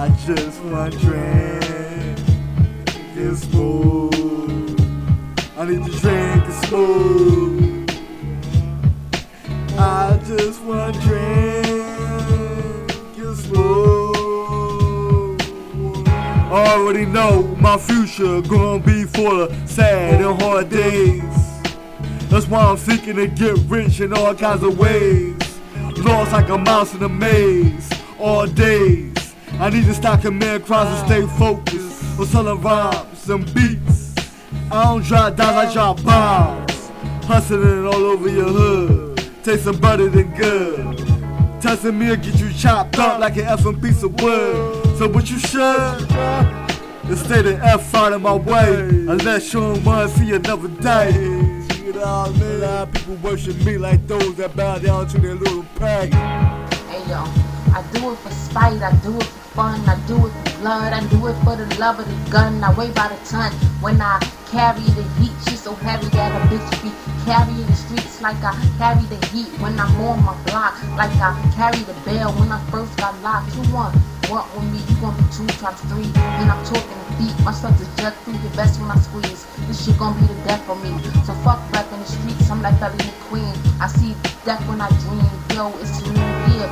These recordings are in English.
I just want drink and smooth. I need to drink and smooth. I just want drink and smooth. Already know my future gonna be full of sad and hard days. That's why I'm seeking to get rich in all kinds of ways. Lost like a mouse in a maze all days. I need to stop man crimes and stay focused on selling rhymes and beats. I don't drop dimes, I drop bombs. Hustling all over your hood. Tasting better than good. Testing me will get you chopped up like an effing piece of wood. So what you should is stay the F out of my way. Unless you don't want to see another day. You know what I mean? A lot of people worship me like those that bow down to their little peg. Hey yo, I do it for spite, I do it for fun, I do it for blood, I do it for the love of the gun. I weigh by the ton when I carry the heat. She's so heavy that a bitch be carrying the streets like I carry the heat when I'm on my block, like I carry the bell when I first got locked. You want what with me? You gonna two times three? When I'm talking the beat, my stuff is jet through the best when I squeeze. This shit gonna be the death for me. So fuck rap in the streets, I'm like Belly Queen. I see death when I dream. Yo, it's a new year,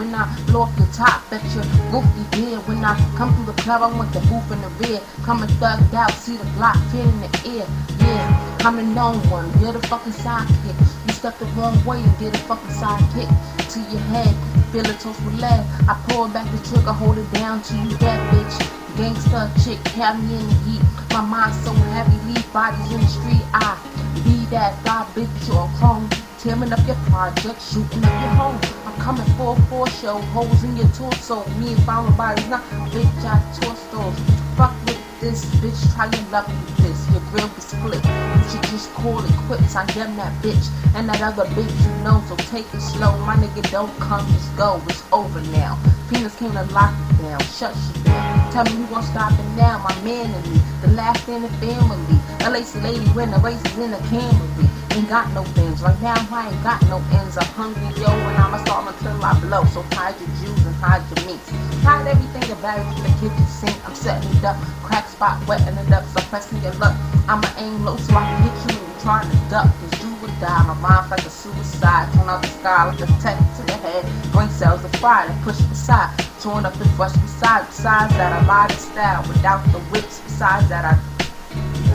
when I blow off your top. Bet your goofy dear when I come through the club. I want the booth in the rear. Coming thugged out, see the block fit in the ear. Yeah, I'm the known one. You're the fucking sidekick. You step the wrong way and get a fucking sidekick to your head. Feel it toast with lead. I pull back the trigger, hold it down to you that bitch. Gangsta chick, have me in the heat. My mind so heavy, leave bodies in the street. I be that guy, bitch, or chrome. Tearing up your project, shooting up your home. Coming for a four show, holes in your torso. Me and found bodies, not bitch, I torsos. Fuck with this, bitch, try your luck with this. Your grill be split. You should just call it quits. I am that bitch and that other bitch you know, so take it slow. My nigga don't come, just go. It's over now. Penis came to lock it down, shut shit down. Tell me you gon' stop it now, my man and me, the last in the family. LA's the lady when the race is in the Camry. Ain't got no things. Right now I ain't got no ends. I'm hungry, yo, and I'ma start until I blow. So hide your Jews and hide your meats. Hide everything about from the kitchen sink. I'm setting it up. Crack spot, wetting it up, So suppressing your luck. I'ma aim low so I can hit you when you're trying to duck. Cause you would die. My mind's like a suicide. Turn out the sky like a tech to the head. Brain cells are fried and pushed aside. Torn up and brushed beside. Besides that, I lied in style without the whips. Besides that, I.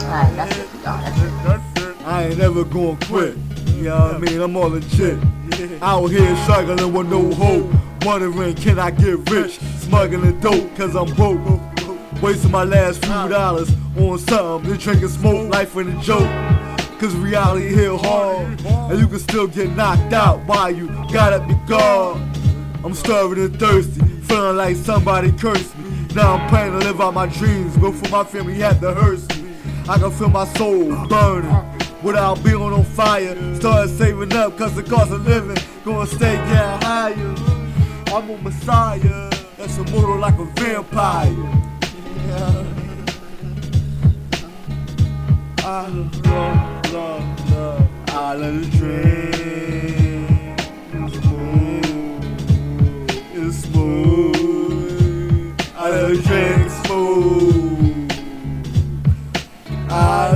Alright, that's it y'all. That's it. I ain't never gonna quit. You know what I mean? I'm all legit. Out here struggling with no hope. Wondering, can I get rich? Smuggling dope, cause I'm broke. Wasting my last few dollars on something, then drinking smoke, life in a joke. Cause reality hit hard, and you can still get knocked out while you got up your guard. I'm starving and thirsty, feeling like somebody cursed me. Now I'm planning to live out my dreams, go for my family had to hearse. I can feel my soul burning without being on fire. Started saving up cause the cost of living gonna stay getting higher. I'm a messiah that's immortal like a vampire. Yeah. I love, love, love. I love to drink. It's smooth. It's smooth. I love drink smooth. I